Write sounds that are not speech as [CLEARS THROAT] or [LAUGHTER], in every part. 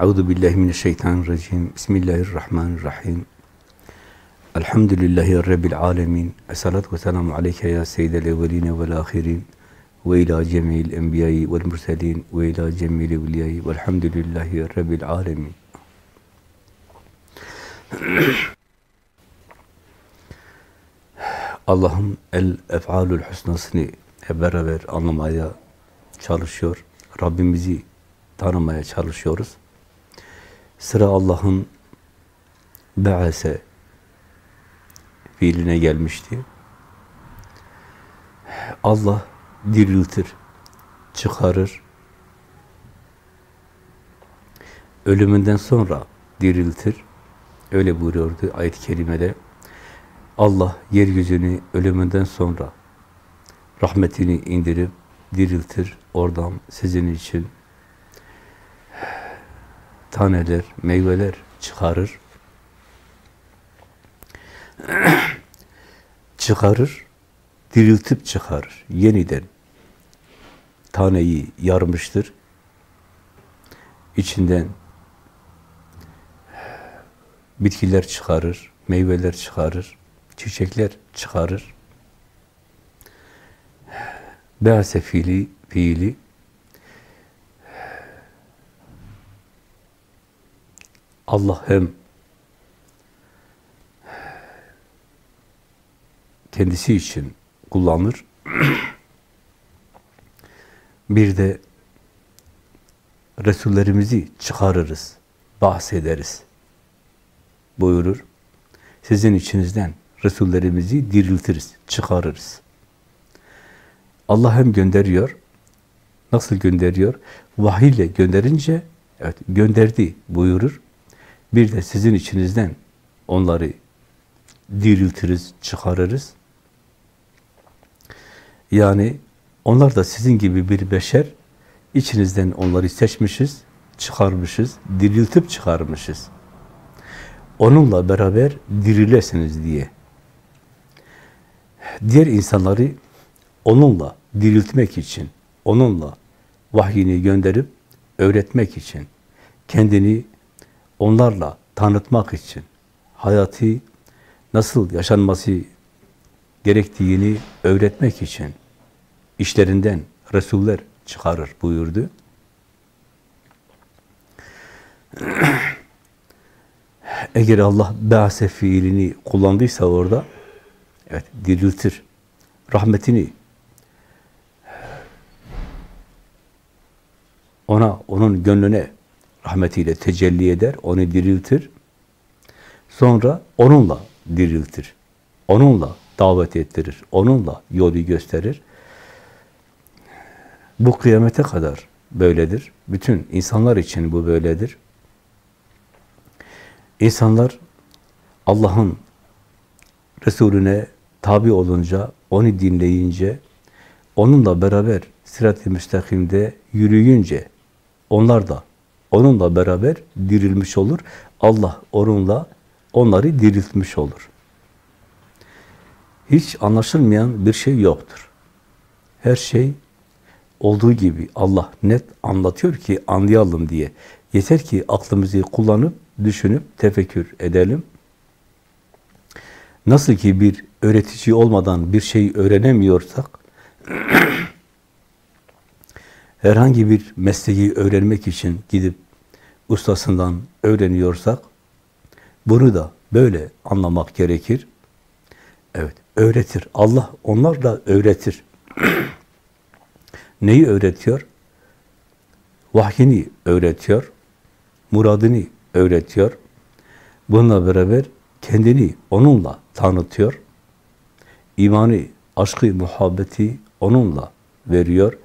Euzu billahi mineşşeytanirracim. Bismillahirrahmanirrahim. Elhamdülillahi rabbil alamin. Essalatu vesselamu aleyke ya seyyidel evvelin ve'l ahirin ve ila cemil enbiya'i ve'l murselin ve ila cemil evliya'i ve'lhamdülillahi rabbil alamin. [CLEARS THROAT] Allah'ın el ef'alül husnasını hep beraber anlamaya çalışıyor. Rabbimizi tanımaya çalışıyoruz. Sıra Allah'ın be'ase fiiline gelmişti. Allah diriltir, çıkarır. Ölümünden sonra diriltir. Öyle buyuruyordu ayet-i kerimede. Allah yeryüzünü ölümünden sonra rahmetini indirip diriltir. Oradan sizin için taneler, meyveler çıkarır. [CLEARS THROAT] çıkarır, diriltip çıkarır. Yeniden taneyi yarmıştır. İçinden bitkiler çıkarır, meyveler çıkarır, çiçekler çıkarır. Bease fiili, fiili Allah hem kendisi için kullanır. [CLEARS THROAT] bir de Resullerimizi çıkarırız, bahsederiz. Buyurur. Sizin içinizden Resullerimizi diriltiriz, çıkarırız. Allah hem gönderiyor, nasıl gönderiyor? Vahiy gönderince, evet gönderdi buyurur. Bir de sizin içinizden onları diriltiriz, çıkarırız. Yani onlar da sizin gibi bir beşer, içinizden onları seçmişiz, çıkarmışız, diriltip çıkarmışız. Onunla beraber dirilesiniz diye. Diğer insanları onunla diriltmek için, onunla vahyini gönderip öğretmek için, kendini onlarla tanıtmak için, hayatı nasıl yaşanması gerektiğini öğretmek için işlerinden Resuller çıkarır buyurdu. [CLEARS THROAT] Eğer Allah be'ase fiilini kullandıysa orada, evet diriltir, rahmetini ona, onun gönlüne rahmetiyle tecelli eder, onu diriltir. Sonra onunla diriltir. Onunla davet ettirir. Onunla yolu gösterir. Bu kıyamete kadar böyledir. Bütün insanlar için bu böyledir. İnsanlar Allah'ın Resulüne tabi olunca, onu dinleyince, onunla beraber sirat-i müstakimde yürüyünce, onlar da onunla beraber dirilmiş olur. Allah onunla onları diriltmiş olur. Hiç anlaşılmayan bir şey yoktur. Her şey olduğu gibi Allah net anlatıyor ki anlayalım diye. Yeter ki aklımızı kullanıp, düşünüp, tefekkür edelim. Nasıl ki bir öğretici olmadan bir şey öğrenemiyorsak, [CLEARS THROAT] herhangi bir mesleği öğrenmek için gidip ustasından öğreniyorsak, bunu da böyle anlamak gerekir. Evet, öğretir. Allah onlar da öğretir. [CLEARS THROAT] Neyi öğretiyor? Vahyini öğretiyor. Muradını öğretiyor. Bununla beraber kendini onunla tanıtıyor. İmanı, aşkı, muhabbeti onunla veriyor.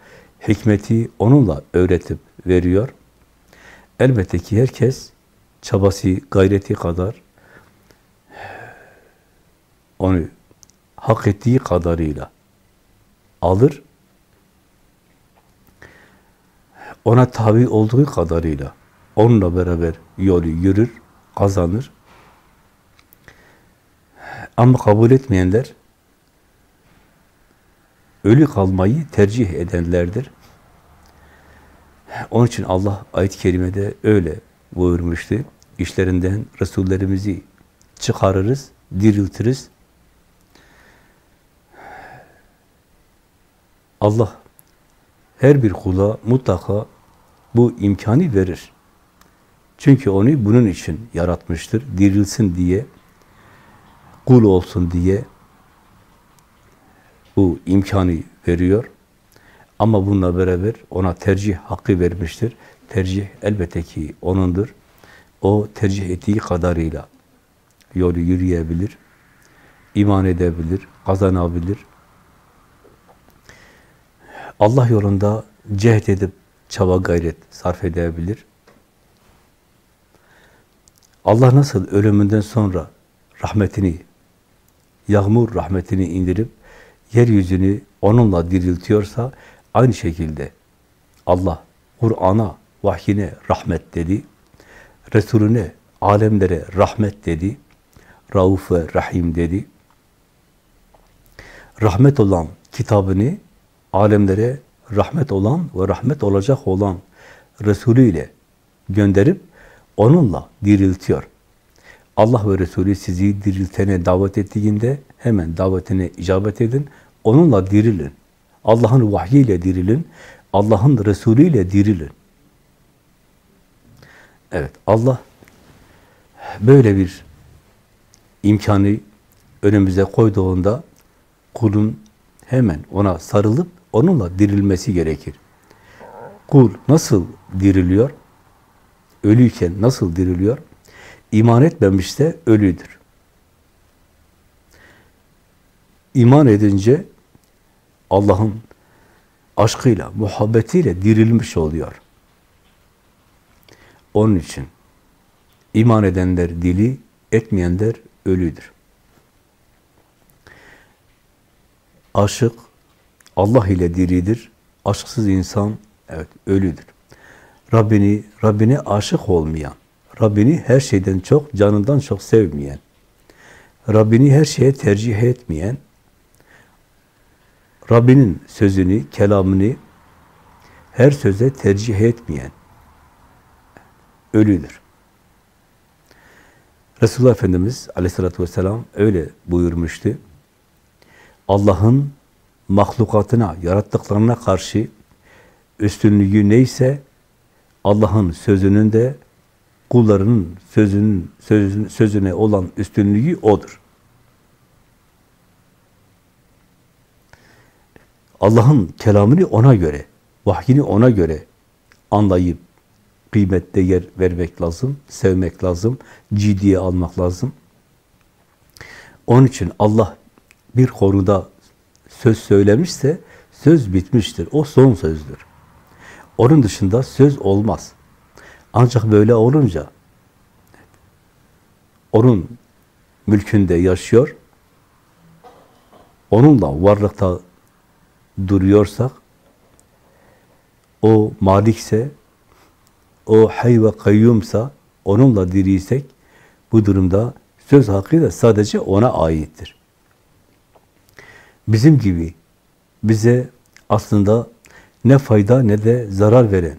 Hikmeti onunla öğretip veriyor. Elbette ki herkes çabası, gayreti kadar onu hak ettiği kadarıyla alır. Ona tabi olduğu kadarıyla onunla beraber yolu yürür, kazanır. Ama kabul etmeyenler ölü kalmayı tercih edenlerdir. Onun için Allah ayet-i kerimede öyle buyurmuştu. İşlerinden Resullerimizi çıkarırız, diriltiriz. Allah her bir kula mutlaka bu imkanı verir. Çünkü onu bunun için yaratmıştır. Dirilsin diye, kul olsun diye bu imkanı veriyor. Ama bununla beraber ona tercih hakkı vermiştir. Tercih elbette ki O'nundur. O tercih ettiği kadarıyla yolu yürüyebilir, iman edebilir, kazanabilir. Allah yolunda cehd edip çaba gayret sarf edebilir. Allah nasıl ölümünden sonra rahmetini, yağmur rahmetini indirip yeryüzünü onunla diriltiyorsa aynı şekilde Allah Kur'an'a, vahyine rahmet dedi. Resulüne, alemlere rahmet dedi. Rauf ve Rahim dedi. Rahmet olan kitabını alemlere rahmet olan ve rahmet olacak olan Resulü ile gönderip onunla diriltiyor. Allah ve Resulü sizi diriltene davet ettiğinde hemen davetine icabet edin. Onunla dirilin. Allah'ın vahyiyle dirilin. Allah'ın Resulü ile dirilin. Evet, Allah böyle bir imkanı önümüze koyduğunda kulun hemen ona sarılıp onunla dirilmesi gerekir. Kul nasıl diriliyor? Ölüyken nasıl diriliyor? İman etmemişse ölüdür. İman edince Allah'ın aşkıyla, muhabbetiyle dirilmiş oluyor. Onun için iman edenler dili, etmeyenler ölüdür. Aşık Allah ile diridir. Aşksız insan evet ölüdür. Rabbini Rabbine aşık olmayan, Rabbini her şeyden çok, canından çok sevmeyen, Rabbini her şeye tercih etmeyen, Rabbinin sözünü, kelamını her söze tercih etmeyen ölüdür. Resulullah Efendimiz aleyhissalatü vesselam öyle buyurmuştu. Allah'ın mahlukatına, yarattıklarına karşı üstünlüğü neyse Allah'ın sözünün de kullarının sözünün, sözün, sözüne olan üstünlüğü odur. Allah'ın kelamını ona göre, vahyini ona göre anlayıp kıymette yer vermek lazım, sevmek lazım, ciddiye almak lazım. Onun için Allah bir konuda söz söylemişse söz bitmiştir. O son sözdür. Onun dışında söz olmaz. Ancak böyle olunca onun mülkünde yaşıyor, onunla varlıkta duruyorsak, o malikse, o hay ve kayyumsa, onunla diriysek, bu durumda söz hakkı da sadece ona aittir. Bizim gibi bize aslında ne fayda ne de zarar veren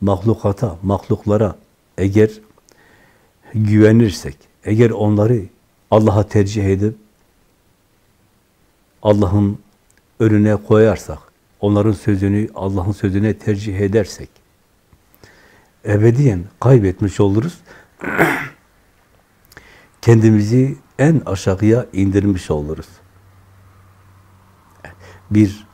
mahlukata, mahluklara eğer güvenirsek, eğer onları Allah'a tercih edip Allah'ın önüne koyarsak, onların sözünü Allah'ın sözüne tercih edersek, ebediyen kaybetmiş oluruz. [CLEARS THROAT] Kendimizi en aşağıya indirmiş oluruz. Bir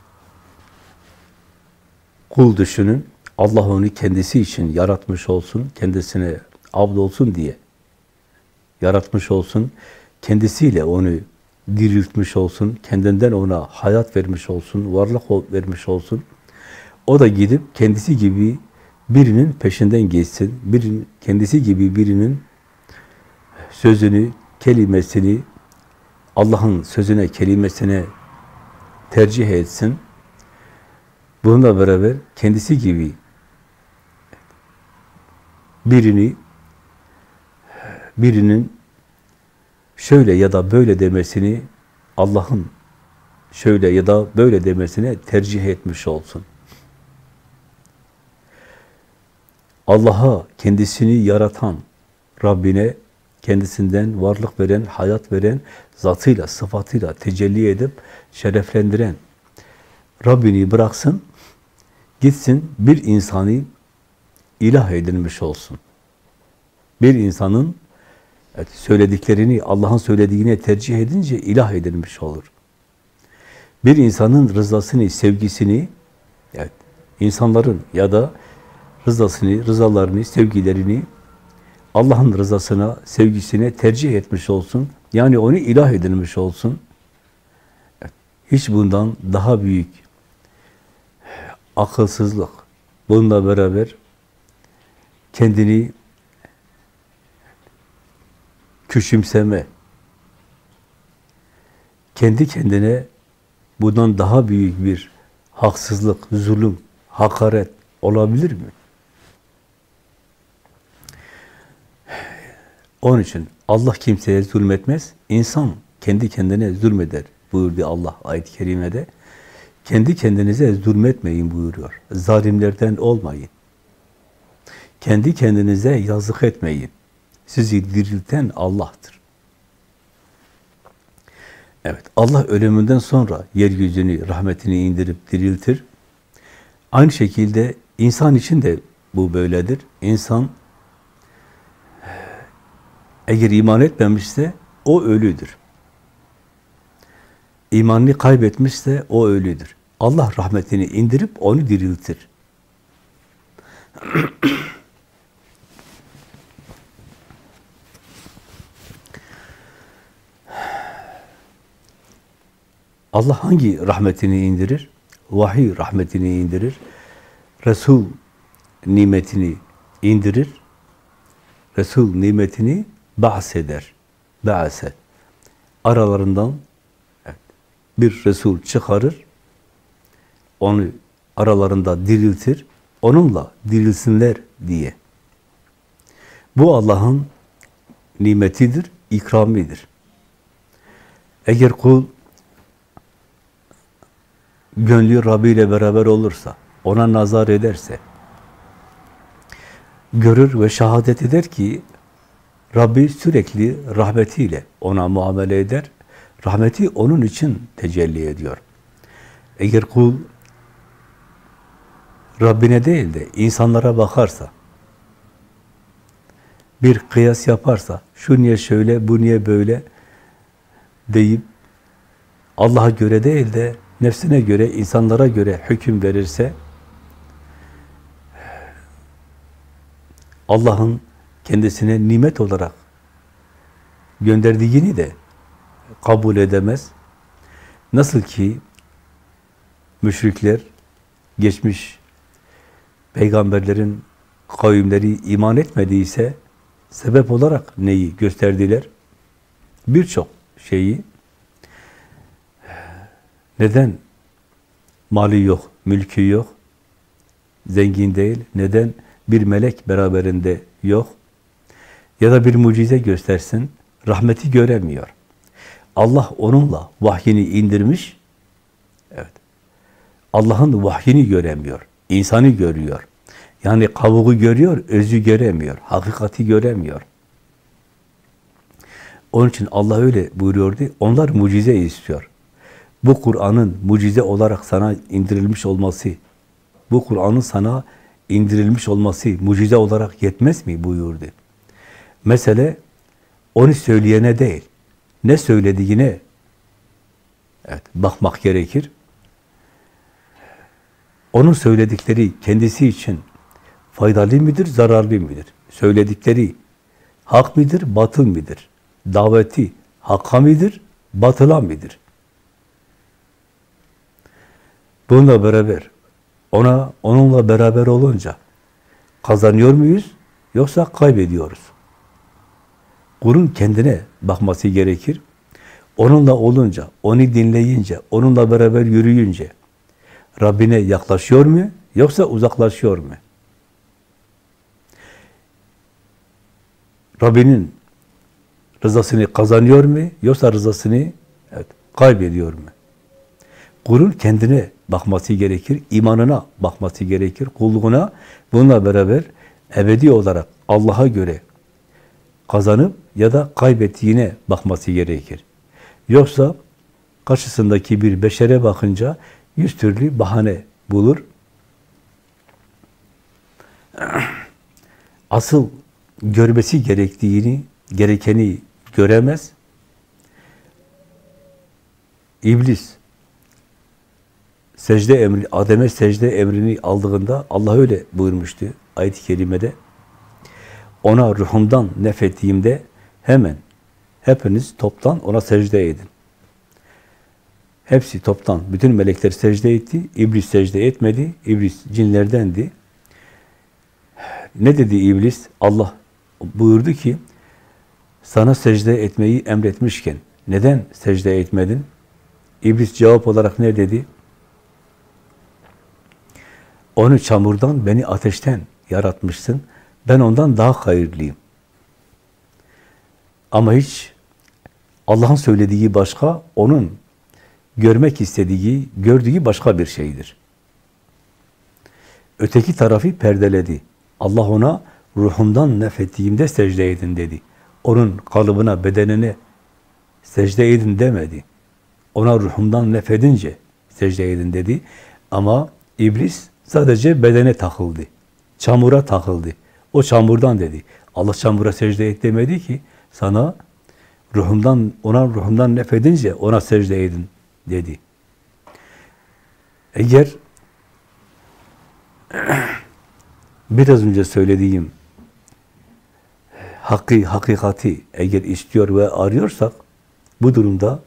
kul düşünün, Allah onu kendisi için yaratmış olsun, kendisine abd olsun diye yaratmış olsun, kendisiyle onu diriltmiş olsun, kendinden ona hayat vermiş olsun, varlık vermiş olsun. O da gidip kendisi gibi birinin peşinden geçsin, birinin, kendisi gibi birinin sözünü, kelimesini, Allah'ın sözüne, kelimesine tercih etsin. Bununla beraber kendisi gibi birini birinin şöyle ya da böyle demesini Allah'ın şöyle ya da böyle demesine tercih etmiş olsun. Allah'a kendisini yaratan Rabbine kendisinden varlık veren, hayat veren, zatıyla, sıfatıyla tecelli edip şereflendiren Rabbini bıraksın, gitsin bir insanı ilah edilmiş olsun. Bir insanın evet, söylediklerini Allah'ın söylediğine tercih edince ilah edilmiş olur. Bir insanın rızasını, sevgisini, evet, insanların ya da rızasını, rızalarını, sevgilerini Allah'ın rızasına, sevgisine tercih etmiş olsun. Yani onu ilah edilmiş olsun. Hiç bundan daha büyük akılsızlık. Bununla beraber kendini küçümseme, kendi kendine bundan daha büyük bir haksızlık, zulüm, hakaret olabilir mi? Onun için Allah kimseye zulmetmez, insan kendi kendine zulmeder buyurdu Allah ayet-i kerimede. Kendi kendinize zulmetmeyin buyuruyor. Zalimlerden olmayın. Kendi kendinize yazık etmeyin. Sizi dirilten Allah'tır. Evet, Allah ölümünden sonra yeryüzünü, rahmetini indirip diriltir. Aynı şekilde insan için de bu böyledir. İnsan eğer iman etmemişse o ölüdür. İmanını kaybetmişse o ölüdür. Allah rahmetini indirip onu diriltir. [CLEARS THROAT] Allah hangi rahmetini indirir? Vahiy rahmetini indirir. Resul nimetini indirir. Resul nimetini bahseder. Ba'se. Aralarından bir Resul çıkarır, onu aralarında diriltir, onunla dirilsinler diye. Bu Allah'ın nimetidir, ikramidir. Eğer kul gönlü Rabbi ile beraber olursa, ona nazar ederse, görür ve şehadet eder ki Rabbi sürekli rahmetiyle ona muamele eder. Rahmeti onun için tecelli ediyor. Eğer kul Rabbine değil de insanlara bakarsa, bir kıyas yaparsa, şu niye şöyle, bu niye böyle deyip Allah'a göre değil de nefsine göre, insanlara göre hüküm verirse Allah'ın kendisine nimet olarak gönderdiğini de kabul edemez. Nasıl ki müşrikler geçmiş peygamberlerin kavimleri iman etmediyse sebep olarak neyi gösterdiler? Birçok şeyi neden mali yok, mülkü yok, zengin değil, neden bir melek beraberinde yok ya da bir mucize göstersin, rahmeti göremiyor. Allah onunla vahyini indirmiş. Evet. Allah'ın vahyini göremiyor. insanı görüyor. Yani kavuğu görüyor, özü göremiyor. Hakikati göremiyor. Onun için Allah öyle buyuruyordu. Onlar mucize istiyor. Bu Kur'an'ın mucize olarak sana indirilmiş olması, bu Kur'an'ın sana indirilmiş olması mucize olarak yetmez mi buyurdu. Mesele onu söyleyene değil, ne söylediğine evet, bakmak gerekir. Onun söyledikleri kendisi için faydalı mıdır, zararlı mıdır? Söyledikleri hak midir, batıl midir? Daveti hakka midir, batıla mıdır? Bununla beraber, ona onunla beraber olunca kazanıyor muyuz yoksa kaybediyoruz? Kulun kendine bakması gerekir. Onunla olunca, onu dinleyince, onunla beraber yürüyünce Rabbine yaklaşıyor mu yoksa uzaklaşıyor mu? Rabbinin rızasını kazanıyor mu yoksa rızasını evet, kaybediyor mu? Kulun kendine bakması gerekir, imanına bakması gerekir, kulluğuna bununla beraber ebedi olarak Allah'a göre kazanıp ya da kaybettiğine bakması gerekir. Yoksa karşısındaki bir beşere bakınca yüz türlü bahane bulur. [CLEARS THROAT] Asıl görmesi gerektiğini, gerekeni göremez. İblis secde emri, Adem'e secde emrini aldığında Allah öyle buyurmuştu ayet-i kerimede. Ona ruhumdan nefettiğimde hemen hepiniz toptan ona secde edin. Hepsi toptan, bütün melekler secde etti. İblis secde etmedi. İblis cinlerdendi. Ne dedi iblis? Allah buyurdu ki, sana secde etmeyi emretmişken neden secde etmedin? İblis cevap olarak ne dedi? Onu çamurdan, beni ateşten yaratmışsın. Ben ondan daha hayırlıyım. Ama hiç Allah'ın söylediği başka, onun görmek istediği, gördüğü başka bir şeydir. Öteki tarafı perdeledi. Allah ona ruhumdan nefettiğimde secde edin dedi. Onun kalıbına, bedenine secde edin demedi. Ona ruhumdan nefedince secde edin dedi. Ama iblis sadece bedene takıldı. Çamura takıldı. O çamurdan dedi. Allah çamura secde et demedi ki sana ruhumdan ona ruhumdan nefedince ona secde edin dedi. Eğer [CLEARS THROAT] biraz önce söylediğim hakkı, hakikati eğer istiyor ve arıyorsak bu durumda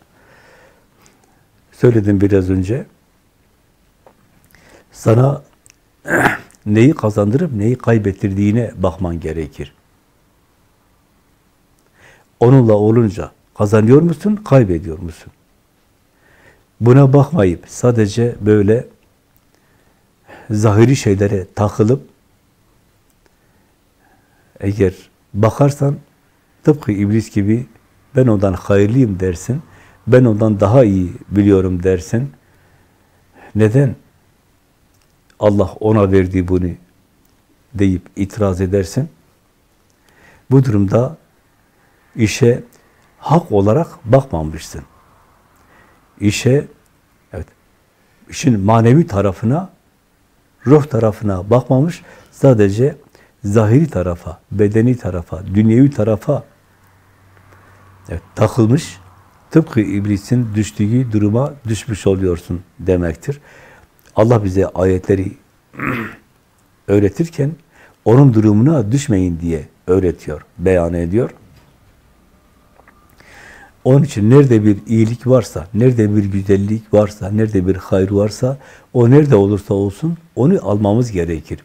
söyledim biraz önce sana [CLEARS THROAT] neyi kazandırıp neyi kaybettirdiğine bakman gerekir. Onunla olunca kazanıyor musun, kaybediyor musun? Buna bakmayıp sadece böyle zahiri şeylere takılıp eğer bakarsan tıpkı iblis gibi ben ondan hayırlıyım dersin, ben ondan daha iyi biliyorum dersin. Neden? Allah ona verdi bunu deyip itiraz edersin. Bu durumda işe hak olarak bakmamışsın. İşe evet işin manevi tarafına ruh tarafına bakmamış, sadece zahiri tarafa, bedeni tarafa, dünyevi tarafa evet, takılmış, tıpkı iblisin düştüğü duruma düşmüş oluyorsun demektir. Allah bize ayetleri [CLEARS THROAT] öğretirken onun durumuna düşmeyin diye öğretiyor, beyan ediyor. Onun için nerede bir iyilik varsa, nerede bir güzellik varsa, nerede bir hayır varsa, o nerede olursa olsun onu almamız gerekir.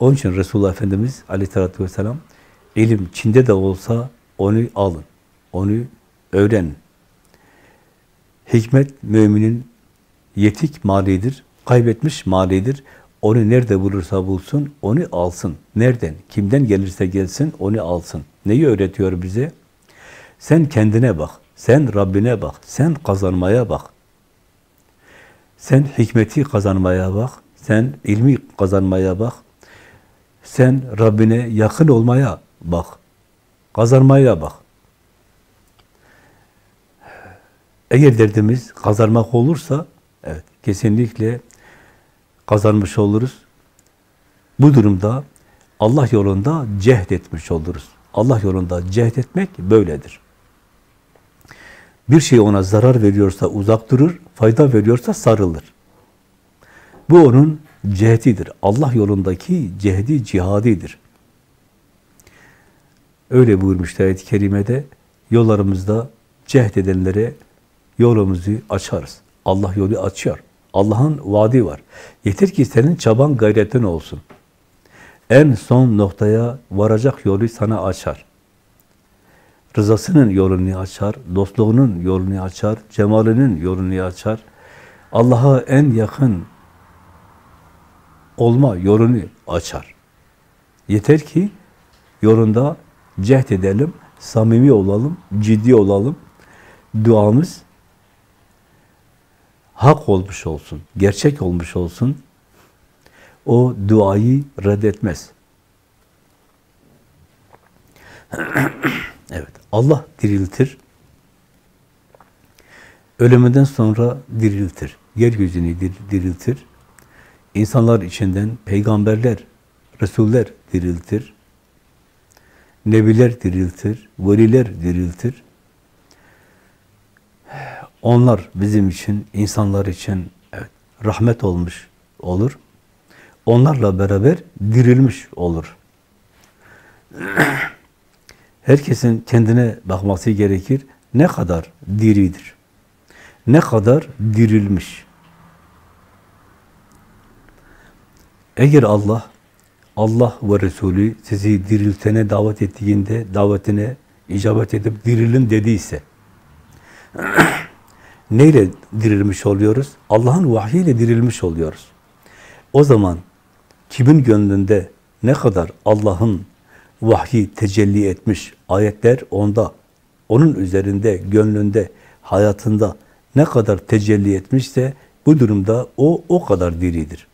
Onun için Resulullah Efendimiz aleyhissalatü vesselam ilim Çin'de de olsa onu alın, onu öğrenin. Hikmet müminin yetik malidir, kaybetmiş malidir. Onu nerede bulursa bulsun, onu alsın. Nereden, kimden gelirse gelsin, onu alsın. Neyi öğretiyor bize? Sen kendine bak, sen Rabbine bak, sen kazanmaya bak. Sen hikmeti kazanmaya bak, sen ilmi kazanmaya bak. Sen Rabbine yakın olmaya bak, kazanmaya bak. Eğer derdimiz kazanmak olursa, evet kesinlikle kazanmış oluruz. Bu durumda Allah yolunda cehd etmiş oluruz. Allah yolunda cehd etmek böyledir. Bir şey ona zarar veriyorsa uzak durur, fayda veriyorsa sarılır. Bu onun cehdidir. Allah yolundaki cehdi, cihadidir. Öyle buyurmuşlar ayet-i kerimede, yollarımızda cehd edenlere yolumuzu açarız. Allah yolu açıyor. Allah'ın vaadi var. Yeter ki senin çaban gayretin olsun. En son noktaya varacak yolu sana açar. Rızasının yolunu açar, dostluğunun yolunu açar, cemalinin yolunu açar. Allah'a en yakın olma yolunu açar. Yeter ki yolunda cehd edelim, samimi olalım, ciddi olalım. Duamız hak olmuş olsun, gerçek olmuş olsun. O duayı reddetmez. [CLEARS THROAT] evet, Allah diriltir. Ölümünden sonra diriltir. Yeryüzünü diriltir. İnsanlar içinden peygamberler, resuller diriltir. Nebiler diriltir, veliler diriltir. Onlar bizim için, insanlar için evet, rahmet olmuş olur. Onlarla beraber dirilmiş olur. [CLEARS THROAT] Herkesin kendine bakması gerekir. Ne kadar diridir? Ne kadar dirilmiş? Eğer Allah, Allah ve Resulü sizi diriltene davet ettiğinde davetine icabet edip dirilin dediyse [CLEARS THROAT] neyle dirilmiş oluyoruz? Allah'ın vahyiyle dirilmiş oluyoruz. O zaman kimin gönlünde ne kadar Allah'ın vahyi tecelli etmiş ayetler onda, onun üzerinde, gönlünde, hayatında ne kadar tecelli etmişse bu durumda o o kadar diridir.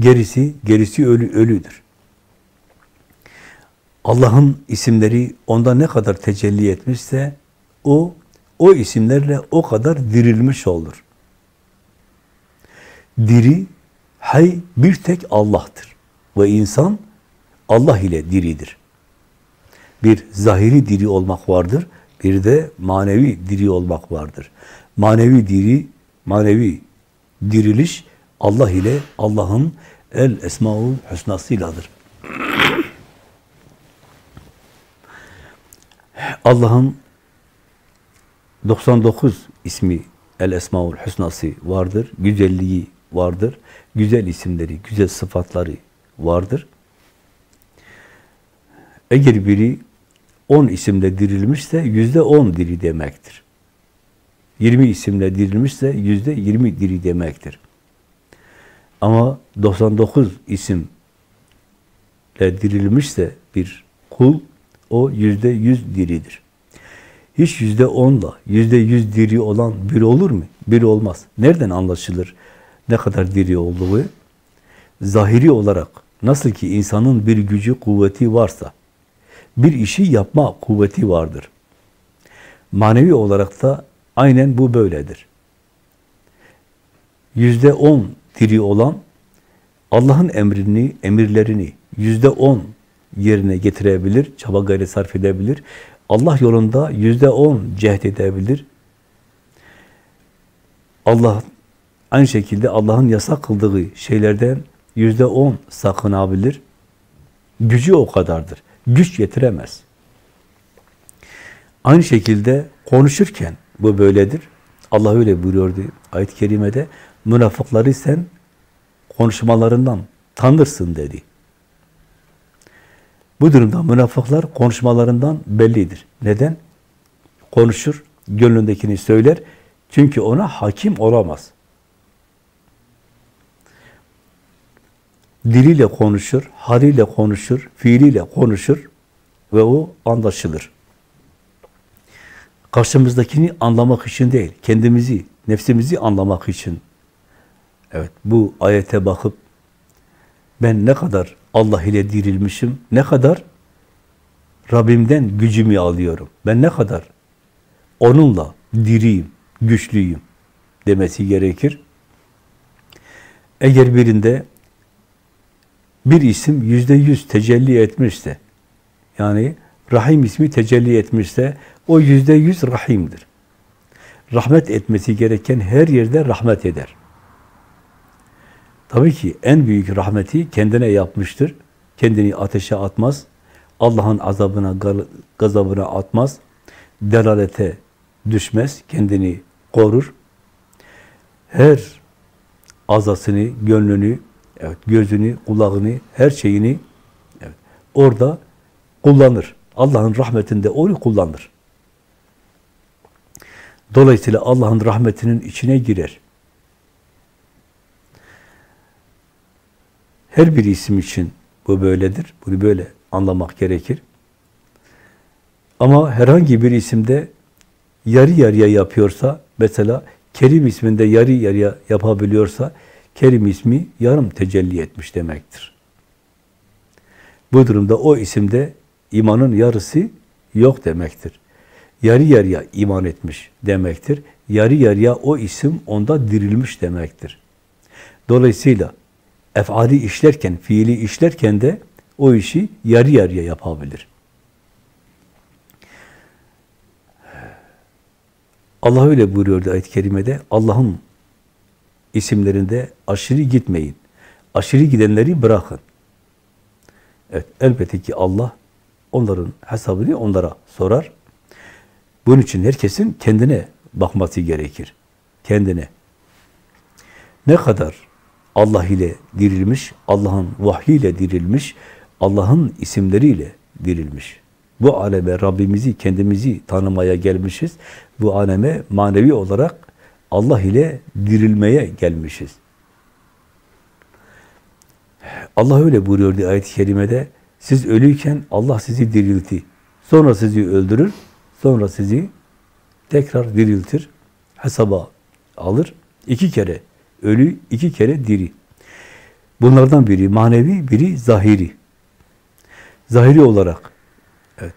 Gerisi, gerisi ölü, ölüdür. Allah'ın isimleri onda ne kadar tecelli etmişse o, o isimlerle o kadar dirilmiş olur. Diri, hay bir tek Allah'tır. Ve insan Allah ile diridir. Bir zahiri diri olmak vardır, bir de manevi diri olmak vardır. Manevi diri, manevi diriliş Allah ile Allah'ın el esmaul husnasıyladır. [CLEARS THROAT] Allah'ın 99 ismi el esmaul husnası vardır. Güzelliği vardır. Güzel isimleri, güzel sıfatları vardır. Eğer biri 10 isimle dirilmişse yüzde 10 diri demektir. 20 isimle dirilmişse yüzde 20 diri demektir. Ama 99 isimle dirilmişse bir kul o yüzde yüz diridir. Hiç yüzde onla yüzde yüz diri olan biri olur mu? Biri olmaz. Nereden anlaşılır ne kadar diri olduğu? Zahiri olarak nasıl ki insanın bir gücü, kuvveti varsa bir işi yapma kuvveti vardır. Manevi olarak da aynen bu böyledir. Yüzde on diri olan Allah'ın emrini, emirlerini yüzde on yerine getirebilir, çaba gayret sarf edebilir. Allah yolunda yüzde on cehd edebilir. Allah aynı şekilde Allah'ın yasak kıldığı şeylerden yüzde on sakınabilir. Gücü o kadardır. Güç yetiremez. Aynı şekilde konuşurken bu böyledir. Allah öyle buyuruyordu ayet-i kerimede. Münafıkları sen konuşmalarından tanırsın dedi. Bu durumda münafıklar konuşmalarından bellidir. Neden? Konuşur, gönlündekini söyler. Çünkü ona hakim olamaz. Diliyle konuşur, haliyle konuşur, fiiliyle konuşur ve o anlaşılır. Karşımızdakini anlamak için değil, kendimizi, nefsimizi anlamak için. Evet, bu ayete bakıp ben ne kadar Allah ile dirilmişim, ne kadar Rabbimden gücümü alıyorum. Ben ne kadar onunla diriyim, güçlüyüm demesi gerekir. Eğer birinde bir isim yüzde yüz tecelli etmişse, yani Rahim ismi tecelli etmişse, o yüzde yüz Rahim'dir. Rahmet etmesi gereken her yerde rahmet eder. Tabii ki en büyük rahmeti kendine yapmıştır. Kendini ateşe atmaz. Allah'ın azabına, gazabına atmaz. Delalete düşmez. Kendini korur. Her azasını, gönlünü, evet, gözünü, kulağını, her şeyini evet, orada kullanır. Allah'ın rahmetinde onu kullanır. Dolayısıyla Allah'ın rahmetinin içine girer. Her bir isim için bu böyledir. Bunu böyle anlamak gerekir. Ama herhangi bir isimde yarı yarıya yapıyorsa, mesela Kerim isminde yarı yarıya yapabiliyorsa, Kerim ismi yarım tecelli etmiş demektir. Bu durumda o isimde imanın yarısı yok demektir. Yarı yarıya iman etmiş demektir. Yarı yarıya o isim onda dirilmiş demektir. Dolayısıyla efali işlerken, fiili işlerken de o işi yarı yarıya yapabilir. Allah öyle buyuruyordu ayet-i kerimede. Allah'ın isimlerinde aşırı gitmeyin. Aşırı gidenleri bırakın. Evet, elbette ki Allah onların hesabını onlara sorar. Bunun için herkesin kendine bakması gerekir. Kendine. Ne kadar Allah ile dirilmiş, Allah'ın vahyiyle dirilmiş, Allah'ın isimleriyle dirilmiş. Bu aleme Rabbimizi, kendimizi tanımaya gelmişiz. Bu aleme manevi olarak Allah ile dirilmeye gelmişiz. Allah öyle buyuruyordu ayet-i kerimede. Siz ölüyken Allah sizi dirilti. Sonra sizi öldürür. Sonra sizi tekrar diriltir. Hesaba alır. İki kere ölü, iki kere diri. Bunlardan biri manevi, biri zahiri. Zahiri olarak evet,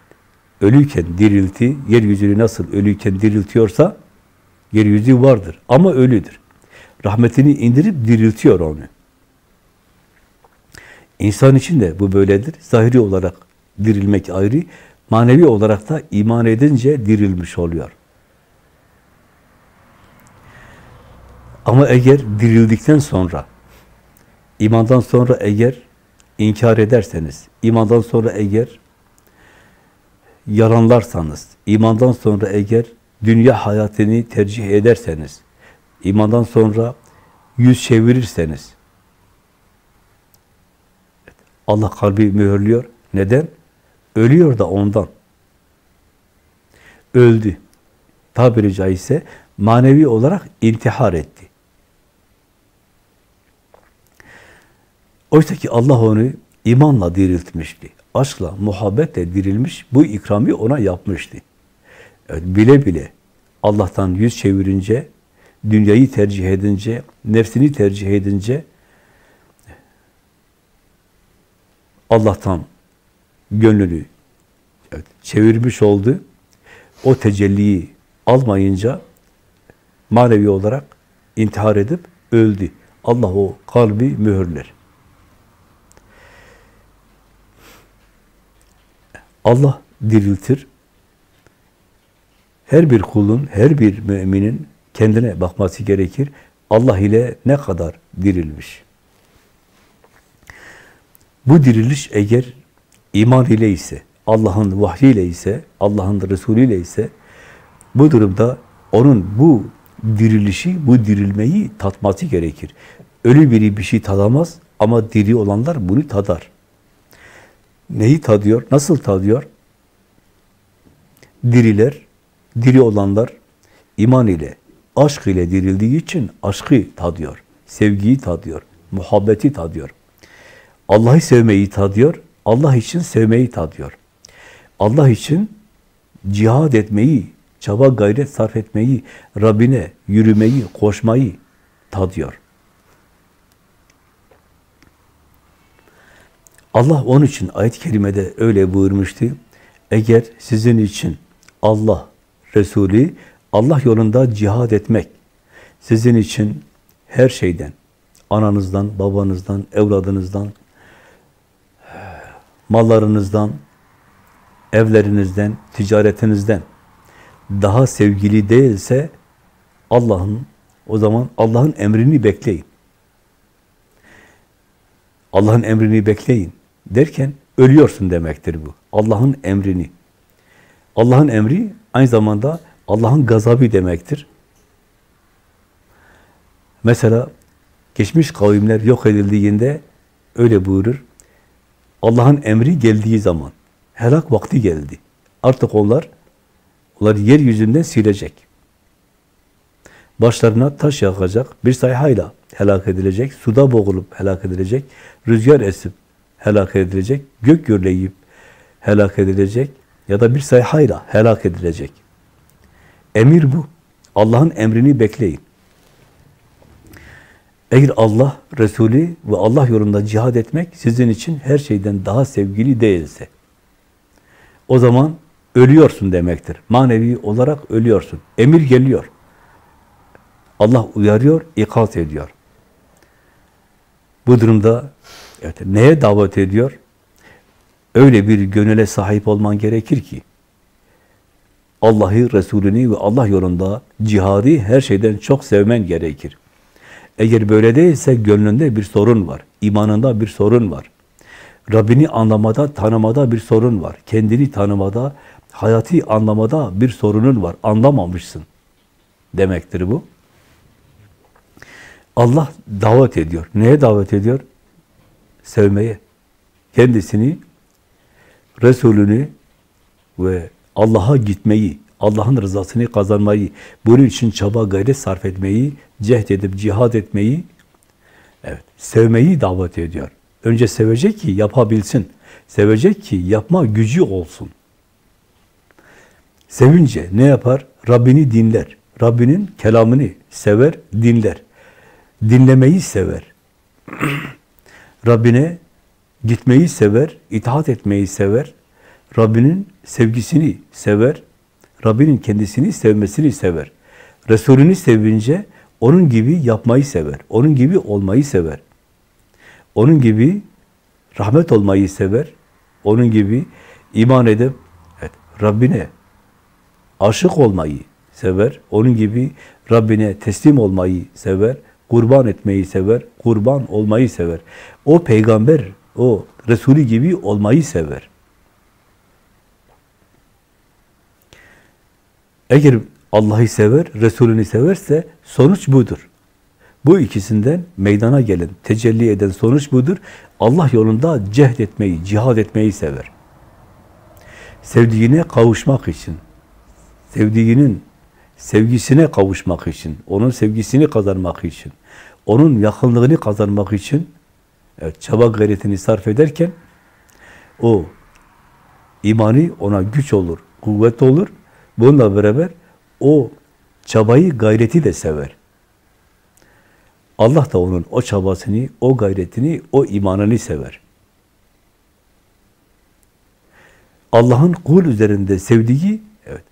ölüyken dirilti, yeryüzünü nasıl ölüyken diriltiyorsa yeryüzü vardır ama ölüdür. Rahmetini indirip diriltiyor onu. İnsan için de bu böyledir. Zahiri olarak dirilmek ayrı, manevi olarak da iman edince dirilmiş oluyor. Ama eğer dirildikten sonra, imandan sonra eğer inkar ederseniz, imandan sonra eğer yalanlarsanız, imandan sonra eğer dünya hayatını tercih ederseniz, imandan sonra yüz çevirirseniz, Allah kalbi mühürlüyor. Neden? Ölüyor da ondan. Öldü. Tabiri caizse manevi olarak intihar etti. Oysa ki Allah onu imanla diriltmişti. Aşkla, muhabbetle dirilmiş, bu ikrami ona yapmıştı. Evet, bile bile Allah'tan yüz çevirince, dünyayı tercih edince, nefsini tercih edince, Allah'tan gönlünü evet, çevirmiş oldu. O tecelliyi almayınca manevi olarak intihar edip öldü. Allah o kalbi mühürler. Allah diriltir. Her bir kulun, her bir müminin kendine bakması gerekir. Allah ile ne kadar dirilmiş. Bu diriliş eğer iman ile ise, Allah'ın vahyiyle ise, Allah'ın Resulü ile ise bu durumda onun bu dirilişi, bu dirilmeyi tatması gerekir. Ölü biri bir şey tadamaz ama diri olanlar bunu tadar. Neyi tadıyor? Nasıl tadıyor? Diriler, diri olanlar iman ile, aşk ile dirildiği için aşkı tadıyor, sevgiyi tadıyor, muhabbeti tadıyor. Allah'ı sevmeyi tadıyor, Allah için sevmeyi tadıyor. Allah için cihad etmeyi, çaba gayret sarf etmeyi, Rabbine yürümeyi, koşmayı tadıyor. Allah onun için ayet-i kerimede öyle buyurmuştu. Eğer sizin için Allah, Resulü, Allah yolunda cihad etmek, sizin için her şeyden, ananızdan, babanızdan, evladınızdan, mallarınızdan, evlerinizden, ticaretinizden daha sevgili değilse Allah'ın o zaman Allah'ın emrini bekleyin. Allah'ın emrini bekleyin derken ölüyorsun demektir bu. Allah'ın emrini. Allah'ın emri aynı zamanda Allah'ın gazabı demektir. Mesela geçmiş kavimler yok edildiğinde öyle buyurur. Allah'ın emri geldiği zaman, helak vakti geldi. Artık onlar, onlar yeryüzünden silecek. Başlarına taş yakacak, bir sayhayla helak edilecek, suda boğulup helak edilecek, rüzgar esip helak edilecek, gök gürleyip helak edilecek ya da bir sayhayla helak edilecek. Emir bu. Allah'ın emrini bekleyin. Eğer Allah, Resulü ve Allah yolunda cihad etmek sizin için her şeyden daha sevgili değilse, o zaman ölüyorsun demektir. Manevi olarak ölüyorsun. Emir geliyor. Allah uyarıyor, ikaz ediyor. Bu durumda evet, neye davet ediyor? Öyle bir gönüle sahip olman gerekir ki, Allah'ı, Resulünü ve Allah yolunda cihadı her şeyden çok sevmen gerekir. Eğer böyle değilse gönlünde bir sorun var, imanında bir sorun var. Rabbini anlamada, tanımada bir sorun var. Kendini tanımada, hayatı anlamada bir sorunun var. Anlamamışsın demektir bu. Allah davet ediyor. Neye davet ediyor? Sevmeye. Kendisini, Resulünü ve Allah'a gitmeyi, Allah'ın rızasını kazanmayı, bunun için çaba gayret sarf etmeyi, cehd edip cihad etmeyi, evet, sevmeyi davet ediyor. Önce sevecek ki yapabilsin. Sevecek ki yapma gücü olsun. Sevince ne yapar? Rabbini dinler. Rabbinin kelamını sever, dinler. Dinlemeyi sever. [CLEARS THROAT] Rabbine gitmeyi sever, itaat etmeyi sever. Rabbinin sevgisini sever. Rabbinin kendisini sevmesini sever. Resulünü sevince onun gibi yapmayı sever. Onun gibi olmayı sever. Onun gibi rahmet olmayı sever. Onun gibi iman edip evet, Rabbine aşık olmayı sever. Onun gibi Rabbine teslim olmayı sever. Kurban etmeyi sever. Kurban olmayı sever. O peygamber, o Resulü gibi olmayı sever. Eğer Allah'ı sever, Resulünü severse sonuç budur. Bu ikisinden meydana gelen, tecelli eden sonuç budur. Allah yolunda cehd etmeyi, cihad etmeyi sever. Sevdiğine kavuşmak için, sevdiğinin sevgisine kavuşmak için, onun sevgisini kazanmak için, onun yakınlığını kazanmak için evet, çaba gayretini sarf ederken o imani ona güç olur, kuvvet olur. Bununla beraber o çabayı, gayreti de sever. Allah da onun o çabasını, o gayretini, o imanını sever. Allah'ın kul üzerinde sevdiği evet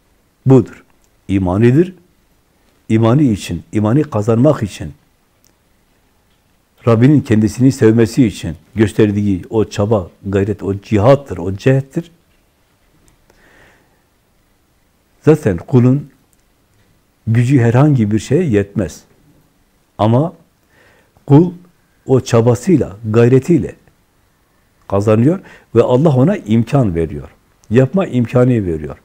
budur. İmanidir. İmanı için, imanı kazanmak için Rabbinin kendisini sevmesi için gösterdiği o çaba, gayret, o cihattır, o cehettir. Zaten kulun gücü herhangi bir şeye yetmez. Ama kul o çabasıyla, gayretiyle kazanıyor ve Allah ona imkan veriyor. Yapma imkanı veriyor.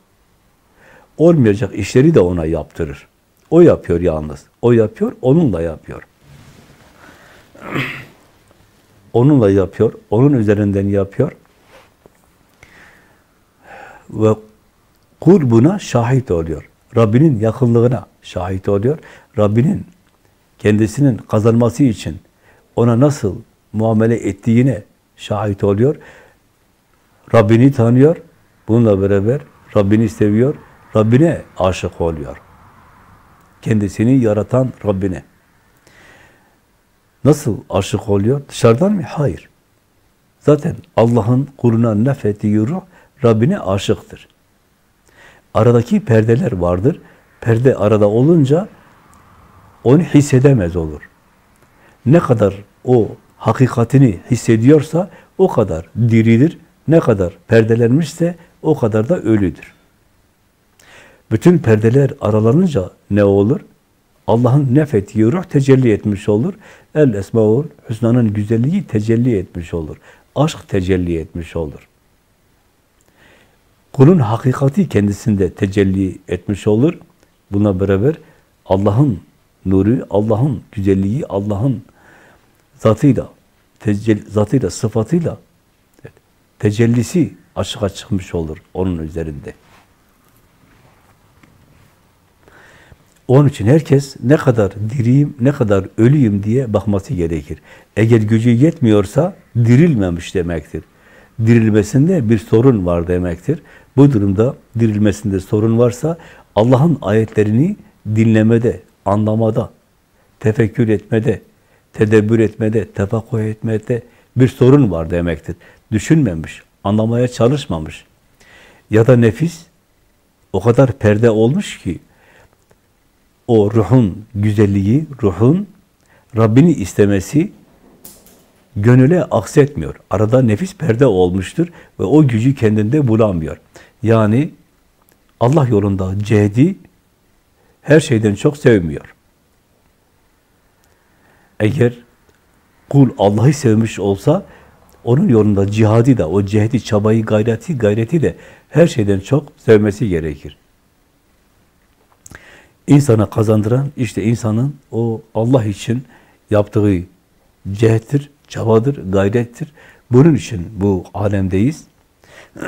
Olmayacak işleri de ona yaptırır. O yapıyor yalnız. O yapıyor, onunla yapıyor. [CLEARS THROAT] Onunla yapıyor, onun üzerinden yapıyor. Ve kul buna şahit oluyor. Rabbinin yakınlığına şahit oluyor. Rabbinin kendisinin kazanması için ona nasıl muamele ettiğine şahit oluyor. Rabbini tanıyor. Bununla beraber Rabbini seviyor. Rabbine aşık oluyor. Kendisini yaratan Rabbine. Nasıl aşık oluyor? Dışarıdan mı? Hayır. Zaten Allah'ın kuluna nefettiği ruh Rabbine aşıktır. Aradaki perdeler vardır. Perde arada olunca onu hissedemez olur. Ne kadar o hakikatini hissediyorsa o kadar diridir. Ne kadar perdelenmişse o kadar da ölüdür. Bütün perdeler aralanınca ne olur? Allah'ın nefettiği ruh tecelli etmiş olur. El esmaul hüsnanın güzelliği tecelli etmiş olur. Aşk tecelli etmiş olur. Kulun hakikati kendisinde tecelli etmiş olur. Buna beraber Allah'ın nuru, Allah'ın güzelliği, Allah'ın zatıyla, tecelli, zatıyla, sıfatıyla tecellisi açığa çıkmış olur onun üzerinde. Onun için herkes ne kadar diriyim, ne kadar ölüyüm diye bakması gerekir. Eğer gücü yetmiyorsa dirilmemiş demektir. Dirilmesinde bir sorun var demektir. Bu durumda dirilmesinde sorun varsa Allah'ın ayetlerini dinlemede, anlamada, tefekkür etmede, tedebbür etmede, tefakkuh etmede bir sorun var demektir. Düşünmemiş, anlamaya çalışmamış. Ya da nefis o kadar perde olmuş ki o ruhun güzelliği, ruhun Rabbini istemesi gönüle aksetmiyor. Arada nefis perde olmuştur ve o gücü kendinde bulamıyor. Yani Allah yolunda cehdi her şeyden çok sevmiyor. Eğer kul Allah'ı sevmiş olsa onun yolunda cihadi da, o cehdi, çabayı, gayreti, gayreti de her şeyden çok sevmesi gerekir. İnsana kazandıran işte insanın o Allah için yaptığı cehdtir, çabadır, gayrettir. Bunun için bu alemdeyiz. [CLEARS THROAT]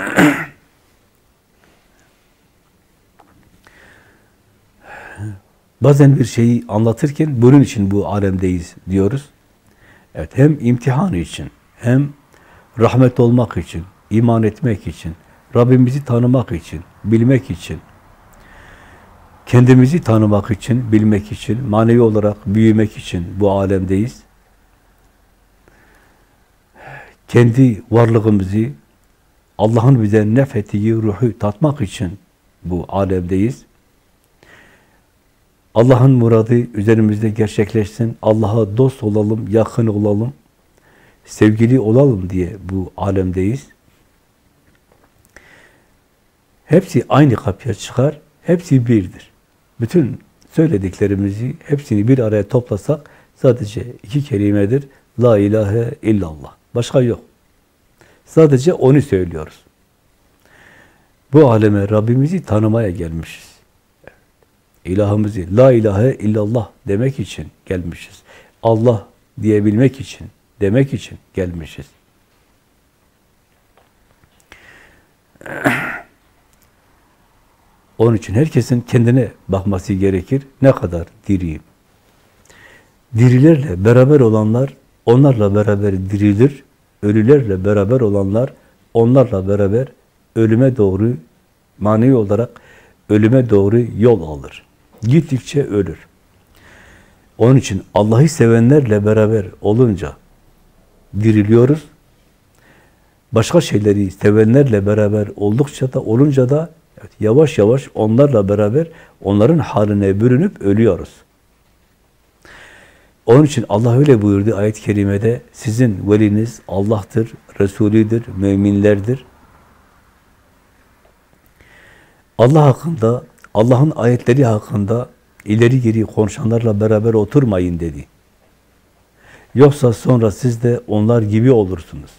Bazen bir şeyi anlatırken bunun için bu alemdeyiz diyoruz. Evet, hem imtihan için, hem rahmet olmak için, iman etmek için, Rabbimizi tanımak için, bilmek için, kendimizi tanımak için, bilmek için, manevi olarak büyümek için bu alemdeyiz. Kendi varlığımızı, Allah'ın bize nefettiği ruhu tatmak için bu alemdeyiz. Allah'ın muradı üzerimizde gerçekleşsin, Allah'a dost olalım, yakın olalım, sevgili olalım diye bu alemdeyiz. Hepsi aynı kapıya çıkar, hepsi birdir. Bütün söylediklerimizi, hepsini bir araya toplasak sadece iki kelimedir. La ilahe illallah. Başka yok. Sadece onu söylüyoruz. Bu aleme Rabbimizi tanımaya gelmişiz. İlahımızı la ilahe illallah demek için gelmişiz. Allah diyebilmek için, demek için gelmişiz. Onun için herkesin kendine bakması gerekir. Ne kadar diriyim? Dirilerle beraber olanlar onlarla beraber dirilir. Ölülerle beraber olanlar onlarla beraber ölüme doğru manevi olarak ölüme doğru yol alır. Gittikçe ölür. Onun için Allah'ı sevenlerle beraber olunca diriliyoruz. Başka şeyleri sevenlerle beraber oldukça da olunca da evet, yavaş yavaş onlarla beraber onların haline bürünüp ölüyoruz. Onun için Allah öyle buyurdu ayet-i kerimede sizin veliniz Allah'tır, Resulüdür, müminlerdir. Allah hakkında Allah'ın ayetleri hakkında ileri geri konuşanlarla beraber oturmayın dedi. Yoksa sonra siz de onlar gibi olursunuz.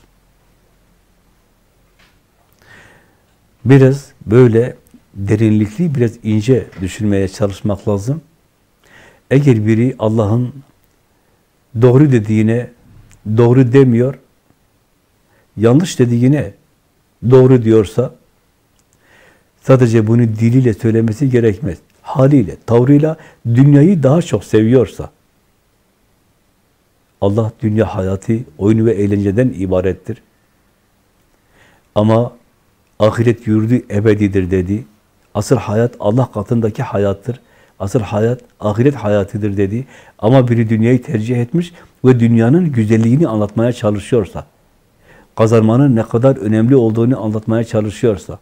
Biraz böyle derinlikli, biraz ince düşünmeye çalışmak lazım. Eğer biri Allah'ın doğru dediğine doğru demiyor, yanlış dediğine doğru diyorsa, Sadece bunu diliyle söylemesi gerekmez. Haliyle, tavrıyla dünyayı daha çok seviyorsa, Allah dünya hayatı oyun ve eğlenceden ibarettir. Ama ahiret yurdu ebedidir dedi. Asıl hayat Allah katındaki hayattır. Asıl hayat ahiret hayatıdır dedi. Ama biri dünyayı tercih etmiş ve dünyanın güzelliğini anlatmaya çalışıyorsa, kazanmanın ne kadar önemli olduğunu anlatmaya çalışıyorsa,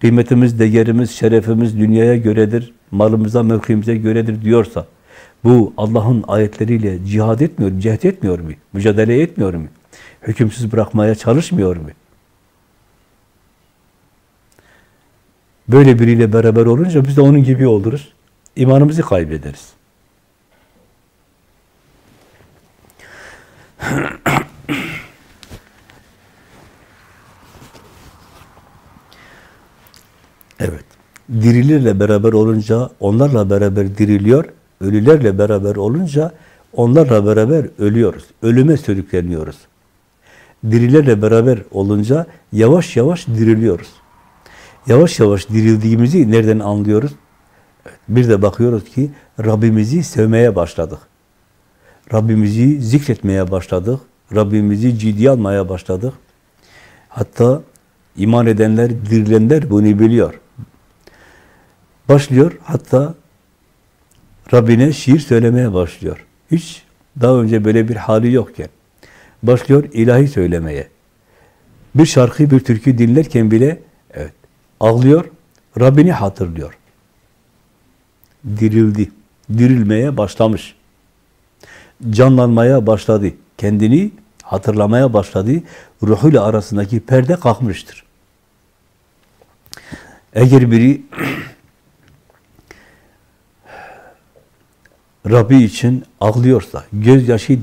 kıymetimiz, değerimiz, şerefimiz dünyaya göredir, malımıza, mevkimize göredir diyorsa, bu Allah'ın ayetleriyle cihad etmiyor, cehd etmiyor mu? Mücadele etmiyor mu? Hükümsüz bırakmaya çalışmıyor mu? Böyle biriyle beraber olunca biz de onun gibi oluruz. İmanımızı kaybederiz. Evet. Dirilerle beraber olunca onlarla beraber diriliyor. Ölülerle beraber olunca onlarla beraber ölüyoruz. Ölüme sürükleniyoruz. Dirilerle beraber olunca yavaş yavaş diriliyoruz. Yavaş yavaş dirildiğimizi nereden anlıyoruz? Bir de bakıyoruz ki Rabbimizi sevmeye başladık. Rabbimizi zikretmeye başladık. Rabbimizi ciddiye almaya başladık. Hatta iman edenler, dirilenler bunu biliyor. Başlıyor hatta Rabbine şiir söylemeye başlıyor. Hiç Daha önce böyle bir hali yokken. Başlıyor ilahi söylemeye. Bir şarkı, bir türkü dinlerken bile ağlıyor, Rabbini hatırlıyor. Dirildi. Dirilmeye başlamış. Canlanmaya başladı. Kendini hatırlamaya başladı. Ruhuyla arasındaki perde kalkmıştır. Eğer biri [CLEARS THROAT] Rabbi için ağlıyorsa, gözyaşı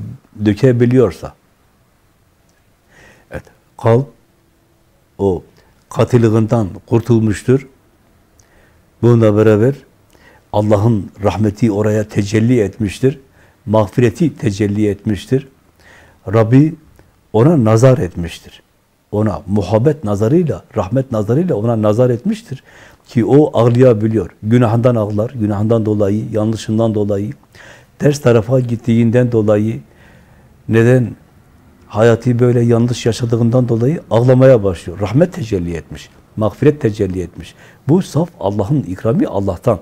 dökebiliyorsa, evet, kalp o katılığından kurtulmuştur. Bununla beraber Allah'ın rahmeti oraya tecelli etmiştir. Mağfireti tecelli etmiştir. Rabbi ona nazar etmiştir. Ona muhabbet nazarıyla, rahmet nazarıyla ona nazar etmiştir. Ki o ağlayabiliyor. Günahından ağlar, günahından dolayı, yanlışından dolayı, ters tarafa gittiğinden dolayı, neden hayatı böyle yanlış yaşadığından dolayı ağlamaya başlıyor. Rahmet tecelli etmiş, mağfiret tecelli etmiş. Bu saf Allah'ın ikrami Allah'tan.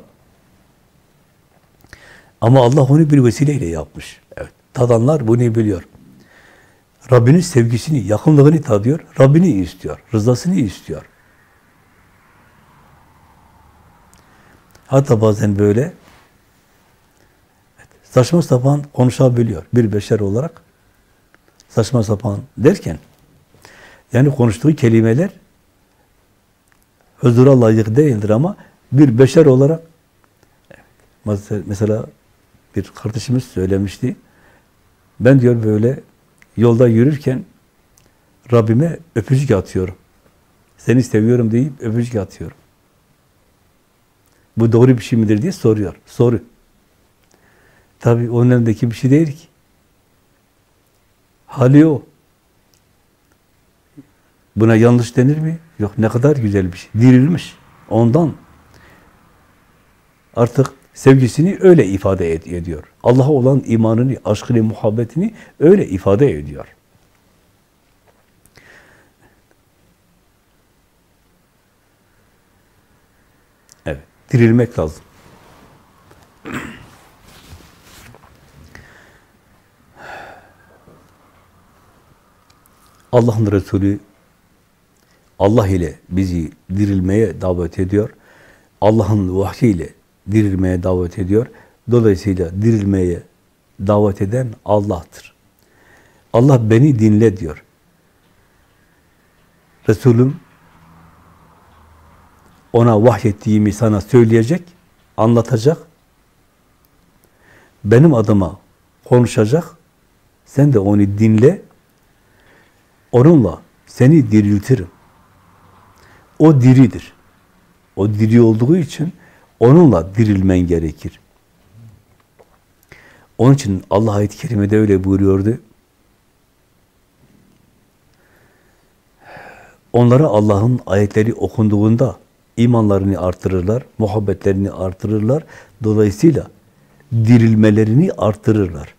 Ama Allah onu bir vesileyle yapmış. Evet, tadanlar bunu biliyor. Rabbinin sevgisini, yakınlığını tadıyor, Rabbini istiyor, rızasını istiyor. Hatta bazen böyle saçma sapan konuşabiliyor bir beşer olarak. Saçma sapan derken yani konuştuğu kelimeler huzura layık değildir ama bir beşer olarak mesela bir kardeşimiz söylemişti. Ben diyor böyle yolda yürürken Rabbime öpücük atıyorum. Seni seviyorum deyip öpücük atıyorum. Bu doğru bir şey midir diye soruyor. Soru. Tabi onun elindeki bir şey değil ki. Hali o. Buna yanlış denir mi? Yok ne kadar güzel bir şey. Dirilmiş. Ondan artık sevgisini öyle ifade ed ediyor. Allah'a olan imanını, aşkını, muhabbetini öyle ifade ediyor. Evet, dirilmek lazım. Allah'ın Resulü Allah ile bizi dirilmeye davet ediyor. Allah'ın vahyiyle dirilmeye davet ediyor. Dolayısıyla dirilmeye davet eden Allah'tır. Allah beni dinle diyor. Resulüm ona vahyettiğimi sana söyleyecek, anlatacak. Benim adıma konuşacak. Sen de onu dinle. Onunla seni diriltirim. O diridir. O diri olduğu için onunla dirilmen gerekir. Onun için Allah ayet-i kerimede öyle buyuruyordu. Onlara Allah'ın ayetleri okunduğunda imanlarını artırırlar, muhabbetlerini artırırlar. Dolayısıyla dirilmelerini artırırlar.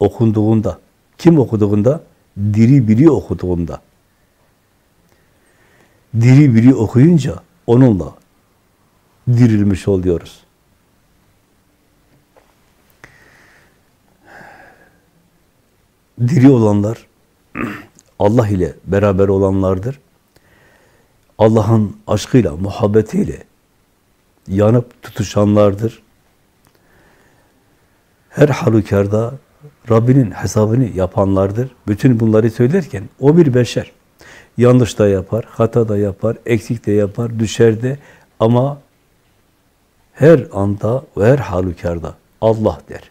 Okunduğunda. Kim okuduğunda? Diri biri okuduğunda. Diri biri okuyunca onunla dirilmiş oluyoruz. Diri olanlar [CLEARS THROAT] Allah ile beraber olanlardır. Allah'ın aşkıyla, muhabbetiyle yanıp tutuşanlardır. Her halükarda Rabbinin hesabını yapanlardır. Bütün bunları söylerken o bir beşer. Yanlış da yapar, hata da yapar, eksik de yapar, düşer de ama her anda ve her halükarda Allah der.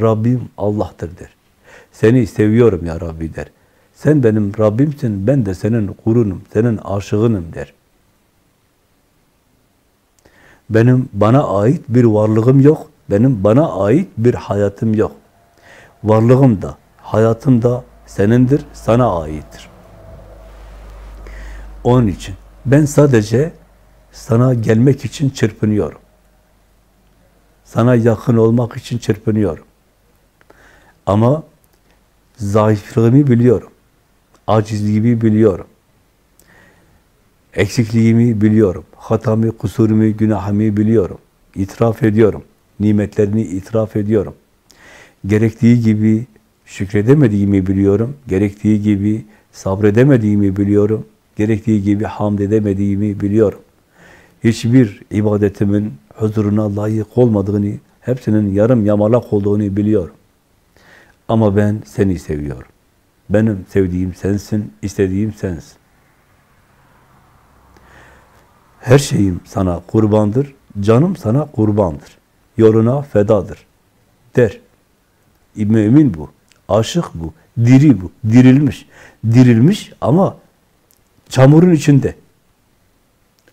Rabbim Allah'tır der. Seni seviyorum ya Rabbi der. Sen benim Rabbimsin, ben de senin kurunum, senin aşığınım der. Benim bana ait bir varlığım yok, benim bana ait bir hayatım yok. Varlığım da, hayatım da senindir, sana aittir. Onun için ben sadece sana gelmek için çırpınıyorum. Sana yakın olmak için çırpınıyorum. Ama zayıflığımı biliyorum. Acizliğimi biliyorum. Eksikliğimi biliyorum. Hatamı, kusurumu, günahımı biliyorum. İtiraf ediyorum. Nimetlerini itiraf ediyorum. Gerektiği gibi şükredemediğimi biliyorum. Gerektiği gibi sabredemediğimi biliyorum. Gerektiği gibi hamd edemediğimi biliyorum. Hiçbir ibadetimin huzuruna layık olmadığını, hepsinin yarım yamalak olduğunu biliyorum. Ama ben seni seviyorum. Benim sevdiğim sensin, istediğim sensin. Her şeyim sana kurbandır, canım sana kurbandır. Yoluna fedadır der. Mümin bu, aşık bu, diri bu, dirilmiş. Dirilmiş ama çamurun içinde.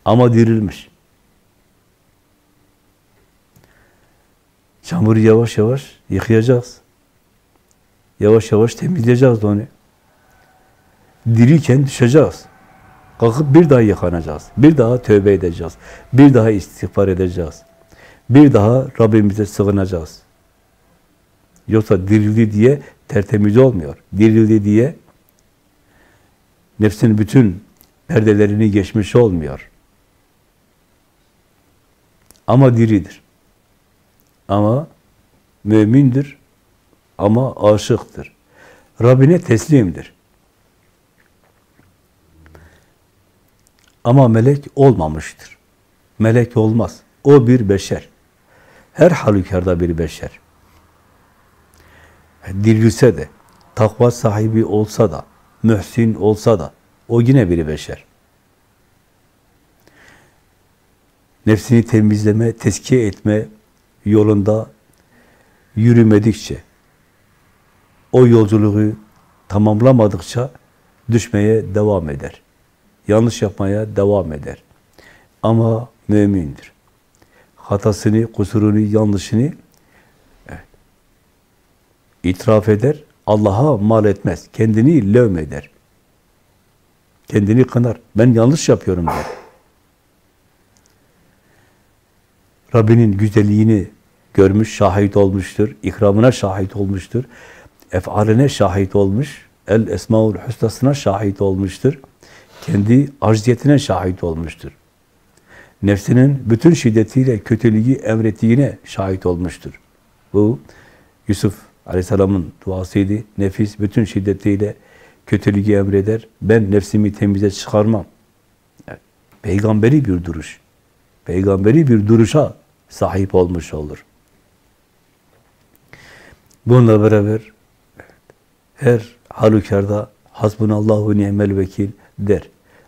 Ama dirilmiş. Çamuru yavaş yavaş yıkayacağız. Yavaş yavaş temizleyeceğiz onu. Diriyken düşeceğiz. Kalkıp bir daha yıkanacağız. Bir daha tövbe edeceğiz. Bir daha istiğfar edeceğiz. Bir daha Rabbimize sığınacağız. Yoksa dirildi diye tertemiz olmuyor. Dirildi diye nefsin bütün perdelerini geçmiş olmuyor. Ama diridir. Ama mümindir. Ama aşıktır. Rabbine teslimdir. Ama melek olmamıştır. Melek olmaz. O bir beşer. Her halükarda bir beşer. Dirilse de, takva sahibi olsa da, mühsin olsa da, o yine bir beşer. Nefsini temizleme, teskiye etme yolunda yürümedikçe, o yolculuğu tamamlamadıkça düşmeye devam eder. Yanlış yapmaya devam eder. Ama mümindir. Hatasını, kusurunu, yanlışını itiraf eder. Allah'a mal etmez. Kendini lövm eder. Kendini kınar. Ben yanlış yapıyorum der. Rabbinin güzelliğini görmüş, şahit olmuştur. İkramına şahit olmuştur. Efaline şahit olmuş. El Esmaül Hüsna'sına şahit olmuştur. Kendi acziyetine şahit olmuştur. Nefsinin bütün şiddetiyle kötülüğü emrettiğine şahit olmuştur. Bu Yusuf Aleyhisselam'ın duasıydı. Nefis bütün şiddetiyle kötülüğü emreder. Ben nefsimi temize çıkarmam. Yani, peygamberi bir duruş. Peygamberi bir duruşa sahip olmuş olur. Bununla beraber her halükarda hasbunallahu ni'mel vekil der.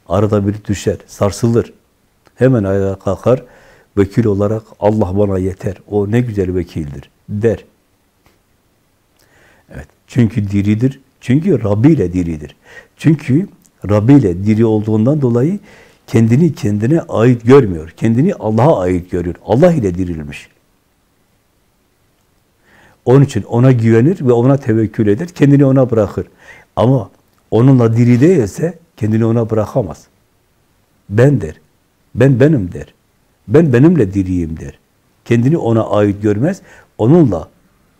Arada bir düşer, sarsılır. Hemen ayağa kalkar. Vekil olarak Allah bana yeter. O ne güzel vekildir der. Çünkü diridir. Çünkü Rabbi ile diridir. Çünkü Rabbi ile diri olduğundan dolayı kendini kendine ait görmüyor. Kendini Allah'a ait görüyor. Allah ile dirilmiş. Onun için ona güvenir ve ona tevekkül eder. Kendini ona bırakır. Ama onunla diri değilse kendini ona bırakamaz. Ben der. Ben benim der. Ben benimle diriyim der. Kendini ona ait görmez. Onunla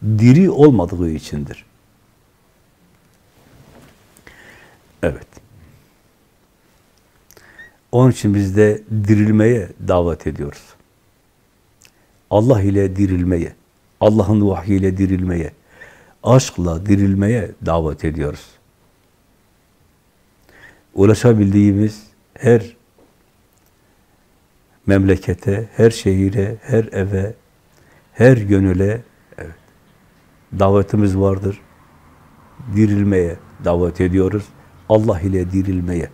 diri olmadığı içindir. Evet. Onun için biz de dirilmeye davet ediyoruz. Allah ile dirilmeye, Allah'ın vahyiyle dirilmeye, aşkla dirilmeye davet ediyoruz. Ulaşabildiğimiz her memlekete, her şehire, her eve, her gönüle evet, davetimiz vardır. Dirilmeye davet ediyoruz. Allah ile dirilmeye.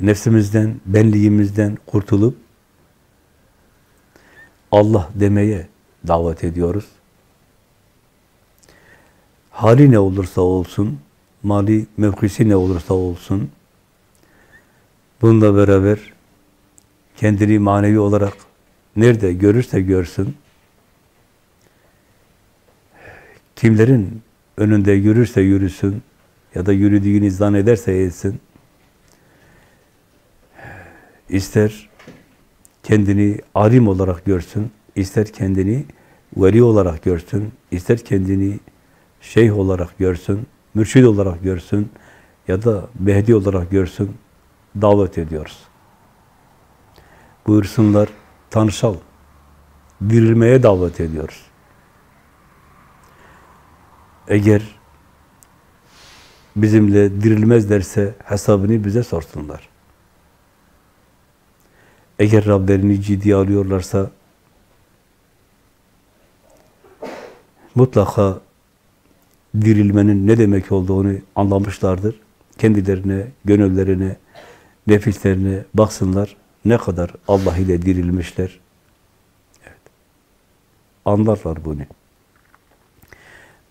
Nefsimizden, benliğimizden kurtulup Allah demeye davet ediyoruz. Hali ne olursa olsun, mali mevkisi ne olursa olsun, bununla beraber kendini manevi olarak nerede görürse görsün, kimlerin önünde yürürse yürüsün ya da yürüdüğünü zannederse etsin, ister kendini alim olarak görsün, ister kendini veli olarak görsün, ister kendini şeyh olarak görsün, mürşid olarak görsün ya da Mehdi olarak görsün, davet ediyoruz. Buyursunlar, tanışalım. Dirilmeye davet ediyoruz. Eğer bizimle dirilmezlerse hesabını bize sorsunlar. Eğer Rablerini ciddiye alıyorlarsa mutlaka dirilmenin ne demek olduğunu anlamışlardır. Kendilerine, gönüllerine, nefislerine baksınlar. Ne kadar Allah ile dirilmişler. Evet. Anlarlar bunu.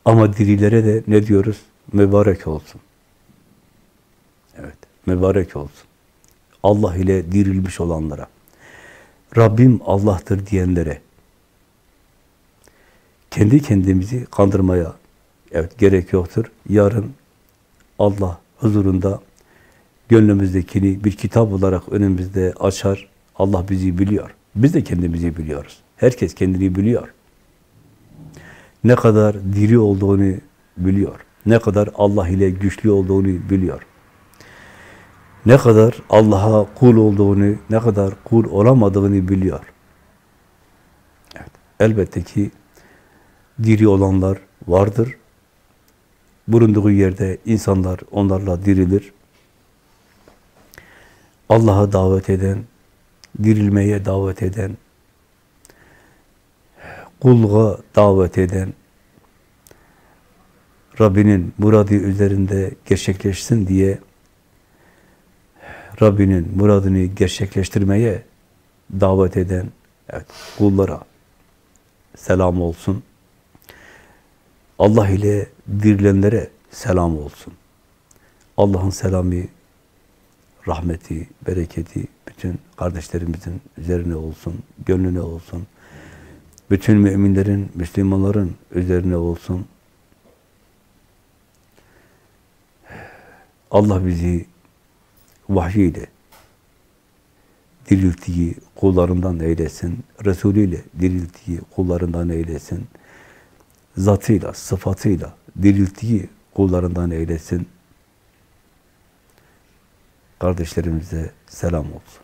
Ama dirilere de ne diyoruz? Mübarek olsun. Evet, mübarek olsun. Allah ile dirilmiş olanlara. Rabbim Allah'tır diyenlere. Kendi kendimizi kandırmaya evet gerek yoktur. Yarın Allah huzurunda gönlümüzdekini bir kitap olarak önümüzde açar. Allah bizi biliyor. Biz de kendimizi biliyoruz. Herkes kendini biliyor. Ne kadar diri olduğunu biliyor. Ne kadar Allah ile güçlü olduğunu biliyor. Ne kadar Allah'a kul olduğunu, ne kadar kul olamadığını biliyor. Evet, elbette ki diri olanlar vardır. Bulunduğu yerde insanlar onlarla dirilir. Allah'a davet eden, dirilmeye davet eden, kulluğa davet eden, Rabbinin muradı üzerinde gerçekleşsin diye Rabbinin muradını gerçekleştirmeye davet eden evet, kullara selam olsun. Allah ile dirilenlere selam olsun. Allah'ın selamı, rahmeti, bereketi bütün kardeşlerimizin üzerine olsun, gönlüne olsun. Bütün müminlerin, Müslümanların üzerine olsun. Allah bizi vahyiyle dirilttiği kullarından eylesin. Resulü ile dirilttiği kullarından eylesin. Zatıyla, sıfatıyla dirilttiği kullarından eylesin. Kardeşlerimize selam olsun.